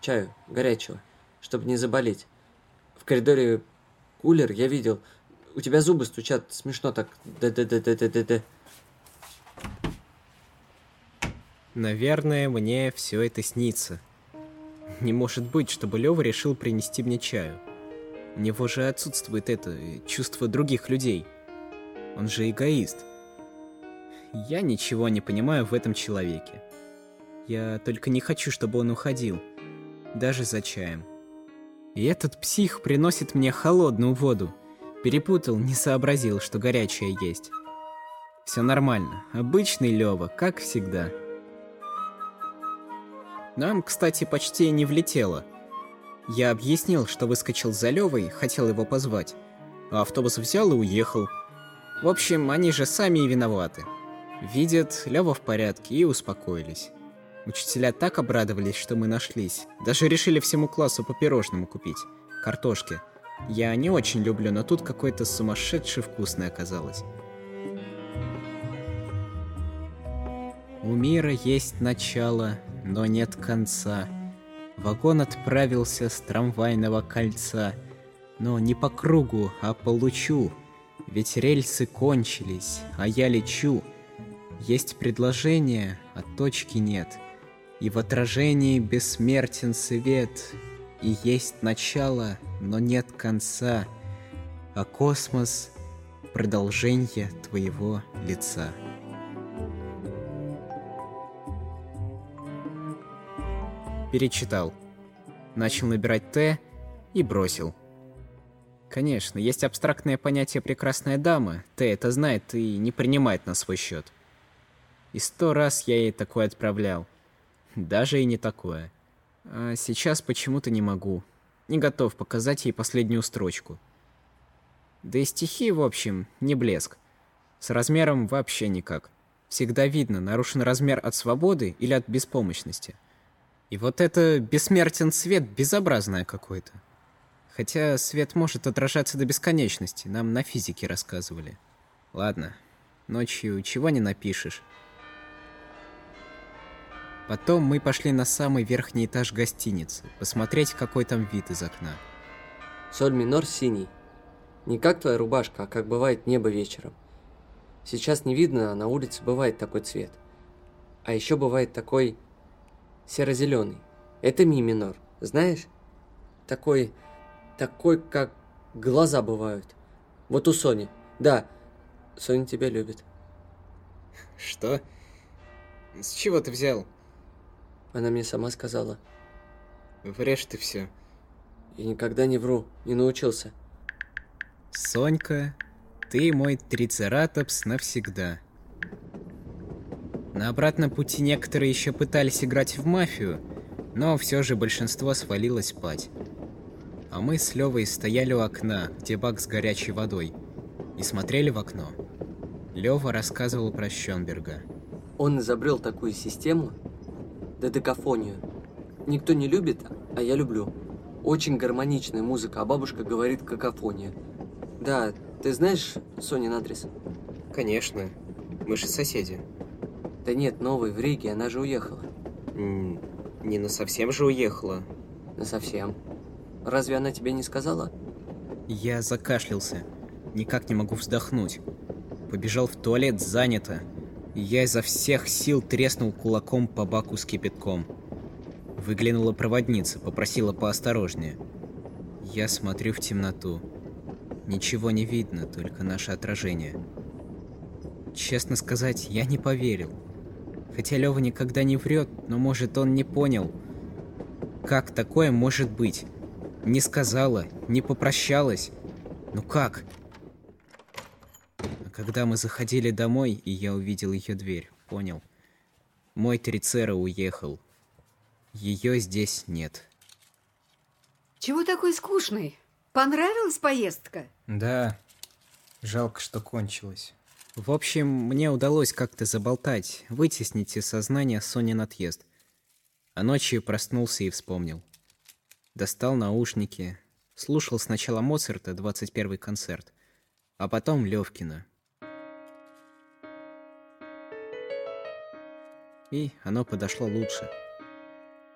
чаю, горячего, чтобы не заболеть. В коридоре кулер я видел. У тебя зубы стучат смешно так. Да-да-да-да-да-да. Наверное, мне все это снится. Не может быть, чтобы Лёва решил принести мне чаю. У него же отсутствует это чувство других людей. Он же эгоист. Я ничего не понимаю в этом человеке. Я только не хочу, чтобы он уходил. Даже за чаем. И этот псих приносит мне холодную воду. Перепутал, не сообразил, что горячая есть. Все нормально. Обычный Лёва, как всегда. Нам, кстати, почти не влетело. Я объяснил, что выскочил за Левой, хотел его позвать. А автобус взял и уехал. В общем, они же сами и виноваты. Видят, Лева в порядке и успокоились. Учителя так обрадовались, что мы нашлись. Даже решили всему классу по пирожному купить. Картошки. Я не очень люблю, но тут какое-то сумасшедшее вкусное оказалось. У мира есть начало, но нет конца. Вагон отправился с трамвайного кольца, но не по кругу, а по лучу. Ведь рельсы кончились, а я лечу. Есть предложение, а точки нет. И в отражении бессмертен свет. И есть начало, но нет конца. А космос — продолжение твоего лица. Перечитал. Начал набирать «Т» и бросил. Конечно, есть абстрактное понятие «прекрасная дама», Т это знает и не принимает на свой счет. И сто раз я ей такое отправлял. Даже и не такое. А сейчас почему-то не могу. Не готов показать ей последнюю строчку. Да и стихи, в общем, не блеск. С размером вообще никак. Всегда видно, нарушен размер от свободы или от беспомощности. И вот это бессмертен свет безобразное какое-то. Хотя свет может отражаться до бесконечности, нам на физике рассказывали. Ладно, ночью чего не напишешь. Потом мы пошли на самый верхний этаж гостиницы, посмотреть, какой там вид из окна. Соль минор синий. Не как твоя рубашка, а как бывает небо вечером. Сейчас не видно, а на улице бывает такой цвет. А еще бывает такой серо-зеленый. Это ми минор, знаешь? Такой, такой, как глаза бывают. Вот у Сони. Да, Соня тебя любит. Что? С чего ты взял? Она мне сама сказала. Врешь ты все. Я никогда не вру, не научился. Сонька, ты мой трицератопс навсегда. На обратном пути некоторые еще пытались играть в мафию, но все же большинство свалилось спать. А мы с Левой стояли у окна, где бак с горячей водой, и смотрели в окно. Лева рассказывал про Щенберга. Он изобрел такую систему, додекафонию. Никто не любит, а я люблю. Очень гармоничная музыка, а бабушка говорит какофония. Да, ты знаешь Сонин адрес? Конечно, мы же соседи. Да нет, новый, в Риге, она же уехала. Не на совсем же уехала. На совсем. Разве она тебе не сказала? Я закашлялся. Никак не могу вздохнуть. Побежал в туалет, занято. Я изо всех сил треснул кулаком по баку с кипятком. Выглянула проводница, попросила поосторожнее. Я смотрю в темноту. Ничего не видно, только наше отражение. Честно сказать, я не поверил. Хотя Лёва никогда не врет, но может он не понял. Как такое может быть? Не сказала, не попрощалась. Ну как? Когда мы заходили домой, и я увидел ее дверь, понял. Мой Трицера уехал. Ее здесь нет. Чего такой скучный? Понравилась поездка? Да. Жалко, что кончилась. В общем, мне удалось как-то заболтать, вытеснить из сознания Сонин отъезд. А ночью проснулся и вспомнил. Достал наушники, слушал сначала Моцарта, 21-й концерт, а потом Левкина. И оно подошло лучше.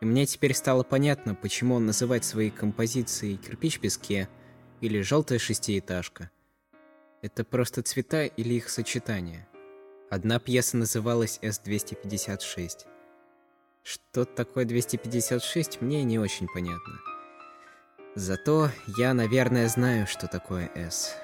И мне теперь стало понятно, почему он называет свои композиции «Кирпич в песке» или «Желтая шестиэтажка». Это просто цвета или их сочетание. Одна пьеса называлась С-256. Что такое 256, мне не очень понятно. Зато я, наверное, знаю, что такое С.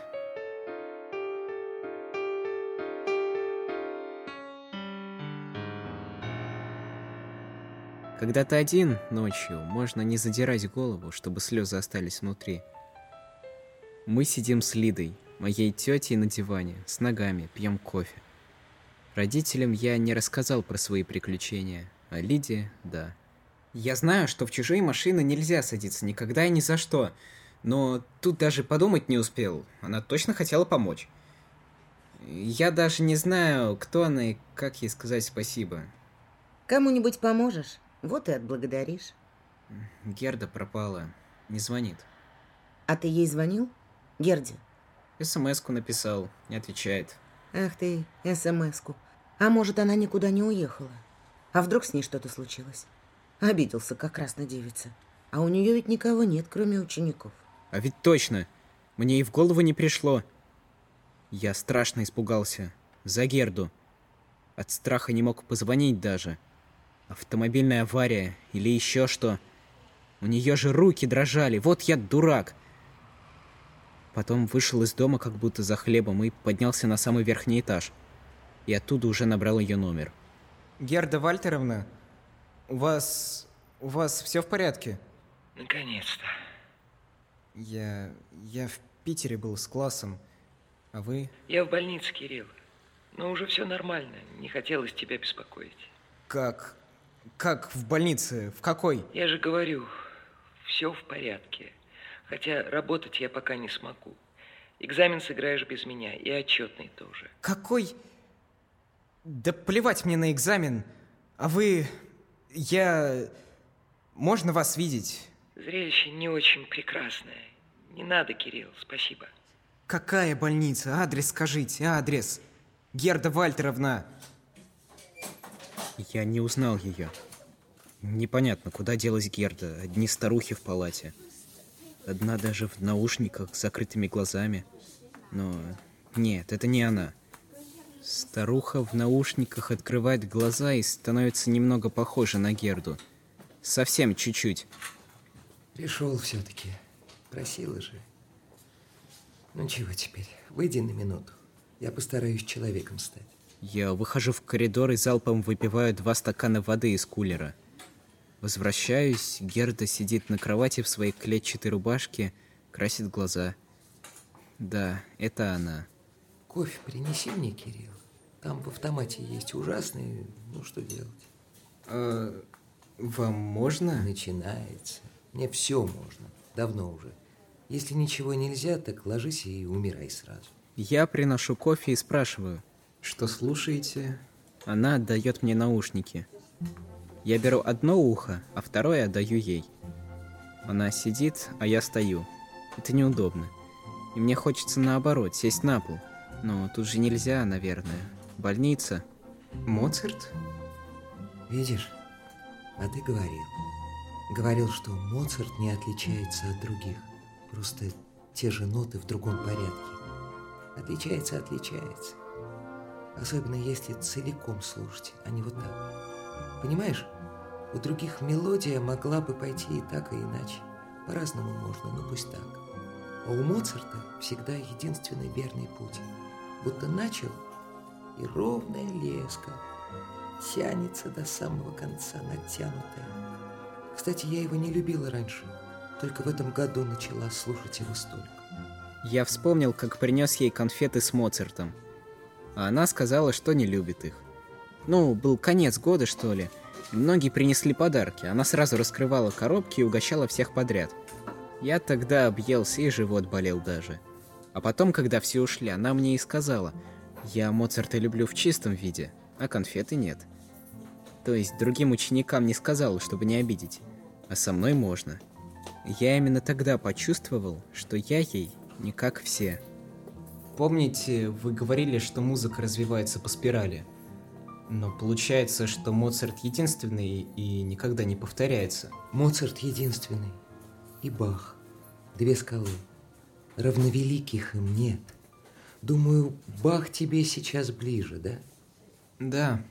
Когда ты один ночью, можно не задирать голову, чтобы слезы остались внутри. Мы сидим с Лидой, моей тетей на диване, с ногами, пьем кофе. Родителям я не рассказал про свои приключения, а Лиде – да. Я знаю, что в чужие машины нельзя садиться никогда и ни за что, но тут даже подумать не успел, она точно хотела помочь. Я даже не знаю, кто она и как ей сказать спасибо. Кому-нибудь поможешь? Вот и отблагодаришь. Герда пропала, не звонит. А ты ей звонил? Герде? СМС-ку написал, не отвечает. Ах ты, СМС-ку. А может, она никуда не уехала? А вдруг с ней что-то случилось? Обиделся, как красная девица. А у нее ведь никого нет, кроме учеников. А ведь точно. Мне и в голову не пришло. Я страшно испугался. За Герду. От страха не мог позвонить даже. Автомобильная авария или еще что. У нее же руки дрожали. Вот я дурак. Потом вышел из дома как будто за хлебом и поднялся на самый верхний этаж. И оттуда уже набрал ее номер. Герда Вальтеровна, у вас... у вас все в порядке? Наконец-то. Я... я в Питере был с классом, а вы... Я в больнице, Кирилл. Но уже все нормально, не хотелось тебя беспокоить. Как... как в больнице? В какой? Я же говорю, все в порядке. Хотя работать я пока не смогу. Экзамен сыграешь без меня, и отчетный тоже. Какой... Да плевать мне на экзамен. А вы... Я... Можно вас видеть? Зрелище не очень прекрасное. Не надо, Кирилл, спасибо. Какая больница? Адрес скажите, адрес. Герда Вальтеровна. Я не узнал ее. Непонятно, куда делась Герда. Одни старухи в палате. Одна даже в наушниках с закрытыми глазами. Но нет, это не она. Старуха в наушниках открывает глаза и становится немного похожа на Герду. Совсем чуть-чуть. Пришел все-таки. Просила же. Ну чего теперь? Выйди на минуту. Я постараюсь человеком стать. Я выхожу в коридор и залпом выпиваю два стакана воды из кулера. Возвращаюсь, Герда сидит на кровати в своей клетчатой рубашке, красит глаза. Да, это она. Кофе принеси мне, Кирилл. Там в автомате есть ужасный, ну что делать? А, вам можно? Начинается. Мне все можно. Давно уже. Если ничего нельзя, так ложись и умирай сразу. Я приношу кофе и спрашиваю. Что слушаете? Она отдает мне наушники. Я беру одно ухо, а второе отдаю ей. Она сидит, а я стою. Это неудобно. И мне хочется наоборот, сесть на пол. Но тут же нельзя, наверное. Больница. Моцарт? Видишь? А ты говорил. Говорил, что Моцарт не отличается от других. Просто те же ноты в другом порядке. Отличается, отличается. Особенно если целиком слушать, а не вот так. Понимаешь? У других мелодия могла бы пойти и так, и иначе. По-разному можно, но пусть так. А у Моцарта всегда единственный верный путь. Будто начал, и ровная леска тянется до самого конца, натянутая. Кстати, я его не любила раньше. Только в этом году начала слушать его столько. Я вспомнил, как принес ей конфеты с Моцартом. А она сказала, что не любит их. Ну, был конец года, что ли. Многие принесли подарки. Она сразу раскрывала коробки и угощала всех подряд. Я тогда объелся и живот болел даже. А потом, когда все ушли, она мне и сказала, я Моцарта люблю в чистом виде, а конфеты нет. То есть другим ученикам не сказала, чтобы не обидеть, а со мной можно. Я именно тогда почувствовал, что я ей не как все. Помните, вы говорили, что музыка развивается по спирали? Но получается, что Моцарт единственный и никогда не повторяется. Моцарт единственный. И Бах. Две скалы. Равновеликих им нет. Думаю, Бах тебе сейчас ближе, да? Да.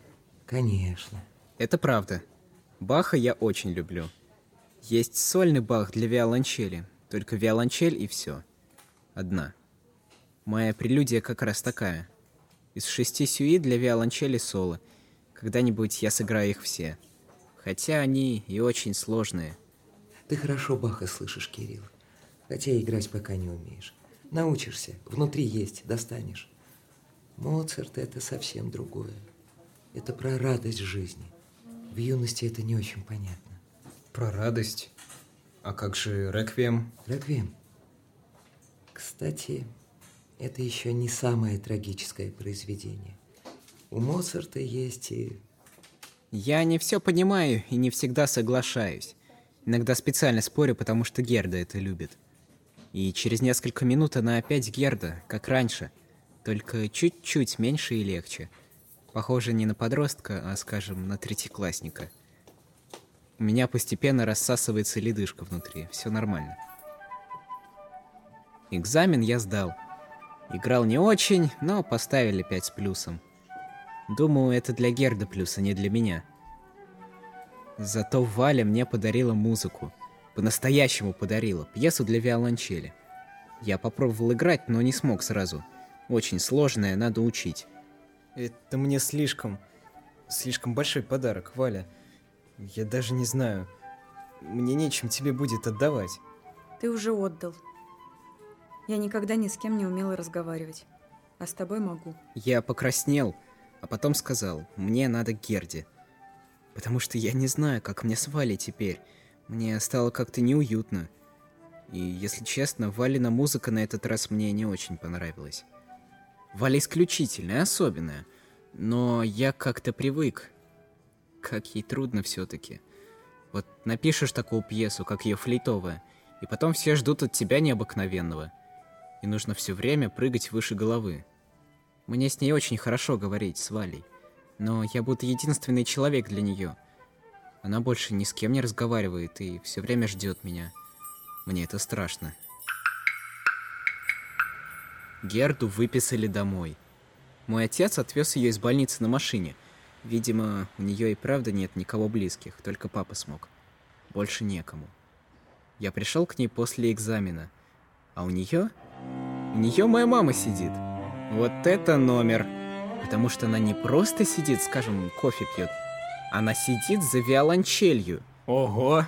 Конечно. Это правда. Баха я очень люблю. Есть сольный Бах для виолончели. Только виолончель и все. Одна. Моя прелюдия как раз такая – из шести сюит для виолончели соло. Когда-нибудь я сыграю их все. Хотя они и очень сложные. Ты хорошо Баха слышишь, Кирилл. Хотя играть пока не умеешь. Научишься, внутри есть, достанешь. Моцарт – это совсем другое. Это про радость жизни. В юности это не очень понятно. Про радость? А как же реквием? Реквием. Кстати, это еще не самое трагическое произведение. У Моцарта есть и... Я не все понимаю и не всегда соглашаюсь. Иногда специально спорю, потому что Герда это любит. И через несколько минут она опять Герда, как раньше, только чуть-чуть меньше и легче. Похоже не на подростка, а, скажем, на третьеклассника. У меня постепенно рассасывается ледышка внутри, все нормально. Экзамен я сдал – Играл не очень, но поставили 5 с плюсом. Думаю, это для Герда плюс, а не для меня. Зато Валя мне подарила музыку. По-настоящему подарила. Пьесу для виолончели. Я попробовал играть, но не смог сразу. Очень сложная, надо учить. Это мне слишком... Слишком большой подарок, Валя. Я даже не знаю. Мне нечем тебе будет отдавать. Ты уже отдал. Я никогда ни с кем не умела разговаривать. А с тобой могу. Я покраснел, а потом сказал, мне надо к Герде. Потому что я не знаю, как мне с Валей теперь. Мне стало как-то неуютно. И, если честно, Валина музыка на этот раз мне не очень понравилась. Валя исключительная, особенная. Но я как-то привык. Как ей трудно все-таки. Вот напишешь такую пьесу, как ее флейтовая, и потом все ждут от тебя необыкновенного – и нужно все время прыгать выше головы. Мне с ней очень хорошо говорить, с Валей, но я будто единственный человек для нее. Она больше ни с кем не разговаривает и все время ждет меня. Мне это страшно. Герду выписали домой. Мой отец отвез ее из больницы на машине. Видимо, у нее и правда нет никого близких, только папа смог. Больше некому. Я пришел к ней после экзамена, а у нее у нее моя мама сидит. Вот это номер. Потому что она не просто сидит, скажем, кофе пьет. Она сидит за виолончелью. Ого!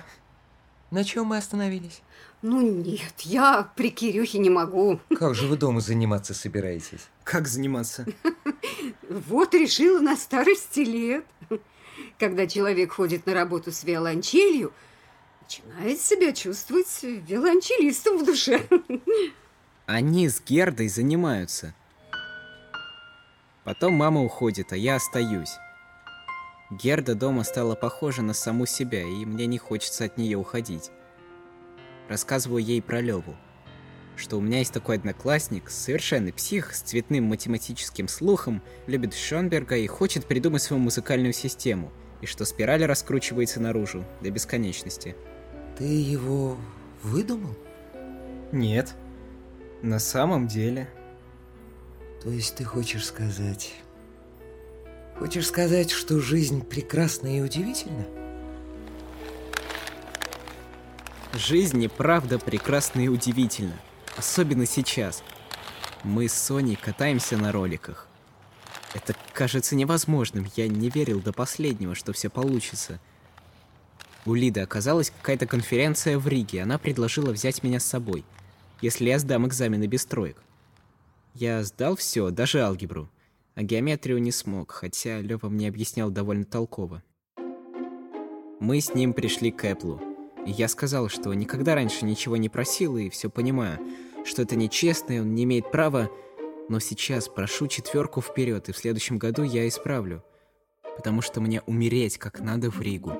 На чем мы остановились? Ну нет, я при Кирюхе не могу. Как же вы дома заниматься собираетесь? Как заниматься? Вот решила на старости лет. Когда человек ходит на работу с виолончелью, начинает себя чувствовать виолончелистом в душе. Они с Гердой занимаются. Потом мама уходит, а я остаюсь. Герда дома стала похожа на саму себя, и мне не хочется от нее уходить. Рассказываю ей про Леву, что у меня есть такой одноклассник, совершенный псих, с цветным математическим слухом, любит Шонберга и хочет придумать свою музыкальную систему, и что спираль раскручивается наружу до бесконечности. Ты его выдумал? Нет. На самом деле. То есть ты хочешь сказать... Хочешь сказать, что жизнь прекрасна и удивительна? Жизнь и правда прекрасна и удивительна. Особенно сейчас. Мы с Соней катаемся на роликах. Это кажется невозможным. Я не верил до последнего, что все получится. У Лиды оказалась какая-то конференция в Риге. Она предложила взять меня с собой – если я сдам экзамены без троек. Я сдал все, даже алгебру. А геометрию не смог, хотя Лёва мне объяснял довольно толково. Мы с ним пришли к Эплу. Я сказал, что никогда раньше ничего не просил и все понимаю, что это нечестно, и он не имеет права, но сейчас прошу четверку вперед, и в следующем году я исправлю, потому что мне умереть как надо в Ригу.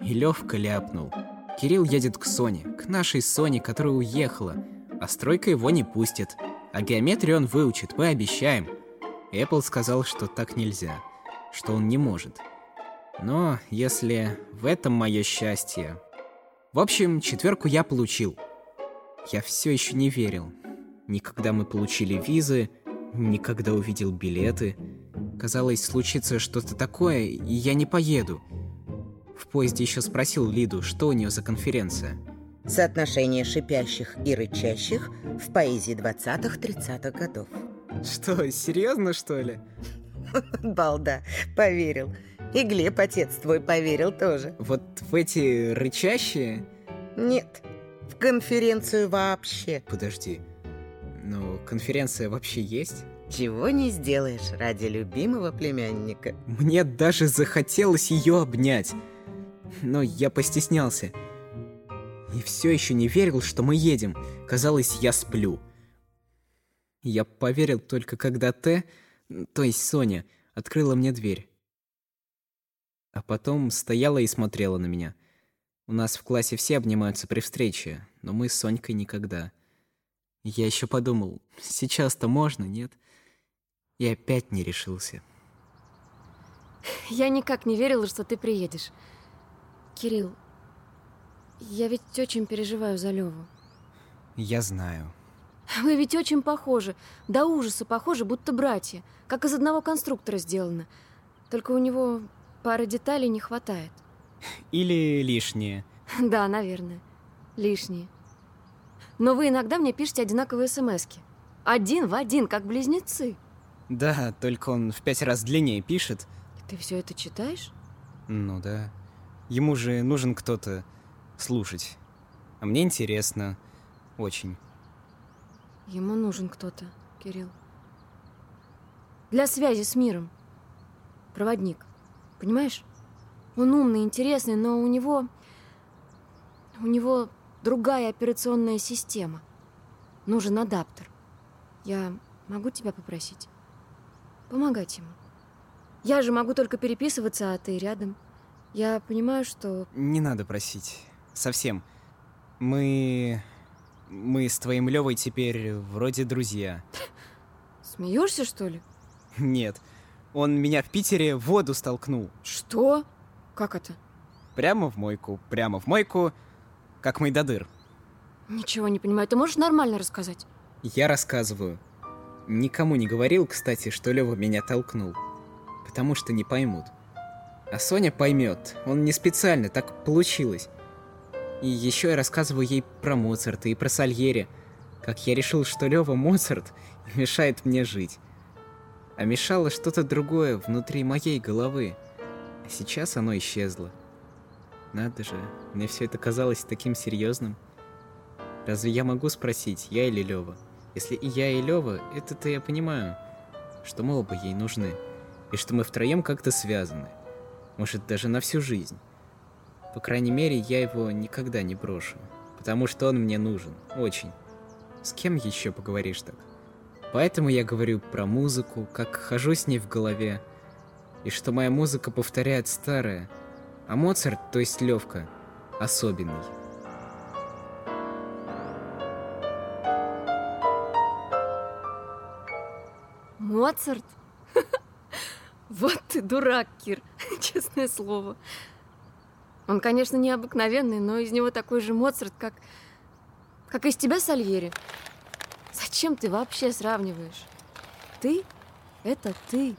И Левка ляпнул – Кирилл едет к Соне, к нашей Соне, которая уехала, а стройка его не пустит. А геометрию он выучит, мы обещаем. Apple сказал, что так нельзя. что он не может. Но если в этом мое счастье... В общем, четверку я получил. Я все еще не верил. Никогда мы получили визы, никогда увидел билеты. Казалось, случится что-то такое, и я не поеду. В поезде еще спросил Лиду, что у нее за конференция. Соотношение шипящих и рычащих в поэзии 20-30-х годов. Что, серьезно, что ли? Балда, поверил. И Глеб, отец твой, поверил тоже. Вот в эти рычащие? Нет, в конференцию вообще. Подожди, но конференция вообще есть? Чего не сделаешь ради любимого племянника. Мне даже захотелось ее обнять. Но я постеснялся. И все еще не верил, что мы едем. Казалось, я сплю. Я поверил только когда Т, то есть Соня, открыла мне дверь. А потом стояла и смотрела на меня. У нас в классе все обнимаются при встрече, но мы с Сонькой никогда. Я еще подумал, сейчас-то можно, нет? И опять не решился. Я никак не верила, что ты приедешь. Кирилл, я ведь очень переживаю за Леву. Я знаю. Вы ведь очень похожи. До ужаса похожи, будто братья. Как из одного конструктора сделано. Только у него пары деталей не хватает. Или лишние. Да, наверное. Лишние. Но вы иногда мне пишете одинаковые смски. Один в один, как близнецы. Да, только он в пять раз длиннее пишет. Ты все это читаешь? Ну да. Ему же нужен кто-то слушать. А мне интересно. Очень. Ему нужен кто-то, Кирилл. Для связи с миром. Проводник. Понимаешь? Он умный, интересный, но у него... У него другая операционная система. Нужен адаптер. Я могу тебя попросить? Помогать ему. Я же могу только переписываться, а ты рядом. Я понимаю, что... Не надо просить. Совсем. Мы... Мы с твоим Левой теперь вроде друзья. Смеешься, что ли? Нет. Он меня в Питере в воду столкнул. Что? Как это? Прямо в мойку, прямо в мойку, как Майдадыр. Ничего не понимаю. Ты можешь нормально рассказать? Я рассказываю. Никому не говорил, кстати, что Лева меня толкнул. Потому что не поймут. А Соня поймет. Он не специально, так получилось. И еще я рассказываю ей про Моцарта и про Сальери. Как я решил, что Лева Моцарт мешает мне жить. А мешало что-то другое внутри моей головы. А сейчас оно исчезло. Надо же, мне все это казалось таким серьезным. Разве я могу спросить, я или Лева? Если и я, и Лева, это-то я понимаю, что мы оба ей нужны, и что мы втроем как-то связаны. Может, даже на всю жизнь. По крайней мере, я его никогда не брошу, потому что он мне нужен, очень. С кем еще поговоришь так? Поэтому я говорю про музыку, как хожу с ней в голове, и что моя музыка повторяет старое, а Моцарт, то есть Левка, особенный. Моцарт? Вот ты дурак, Кир, честное слово. Он, конечно, необыкновенный, но из него такой же Моцарт, как... как из тебя Сальери. Зачем ты вообще сравниваешь? Ты — это ты.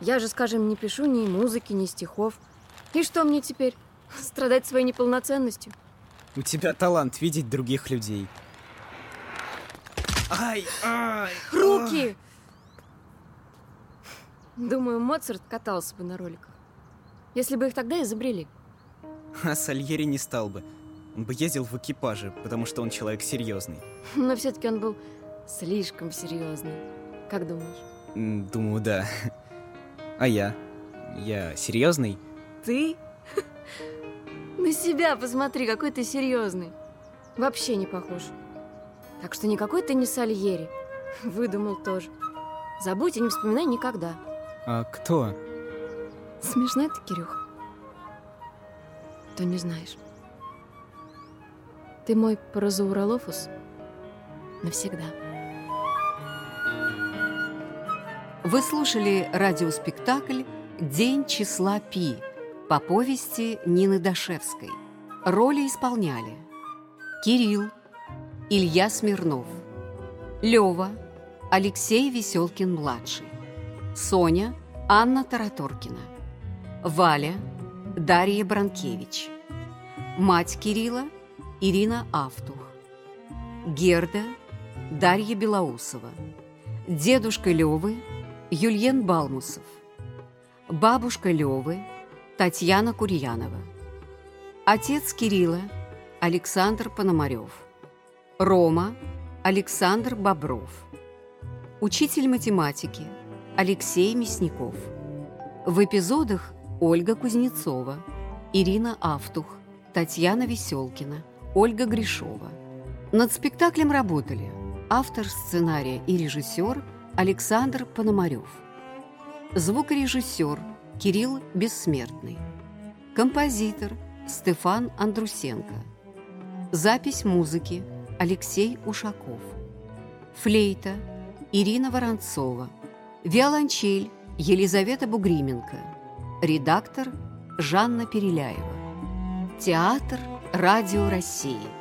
Я же, скажем, не пишу ни музыки, ни стихов. И что мне теперь? Страдать своей неполноценностью? У тебя талант видеть других людей. Ай, ай! Руки! Думаю, Моцарт катался бы на роликах. Если бы их тогда изобрели. А Сальери не стал бы. Он бы ездил в экипаже, потому что он человек серьезный. Но все-таки он был слишком серьезный. Как думаешь? Думаю, да. А я? Я серьезный? Ты? На себя посмотри, какой ты серьезный. Вообще не похож. Так что никакой ты не Сальери. Выдумал тоже. Забудь и не вспоминай никогда. А кто? Смешно ты, Кирюх. То не знаешь. Ты мой Паразауролофус навсегда. Вы слушали радиоспектакль «День числа Пи» по повести Нины Дашевской. Роли исполняли Кирилл, Илья Смирнов, Лёва, Алексей Веселкин-младший, Соня, Анна Тараторкина, Валя, Дарья Бранкевич, мать Кирилла, Ирина Автух, Герда, Дарья Белоусова, дедушка Лёвы, Юльен Балмусов, бабушка Лёвы, Татьяна Курьянова, отец Кирилла, Александр Пономарев, Рома, Александр Бобров, учитель математики, Алексей Мясников. В эпизодах Ольга Кузнецова, Ирина Автух, Татьяна Веселкина, Ольга Гришова. Над спектаклем работали автор сценария и режиссер Александр Пономарев, звукорежиссер Кирилл Бессмертный, композитор Стефан Андрусенко, запись музыки Алексей Ушаков, флейта Ирина Воронцова, виолончель Елизавета Бугрименко, редактор Жанна Переляева, театр «Радио России».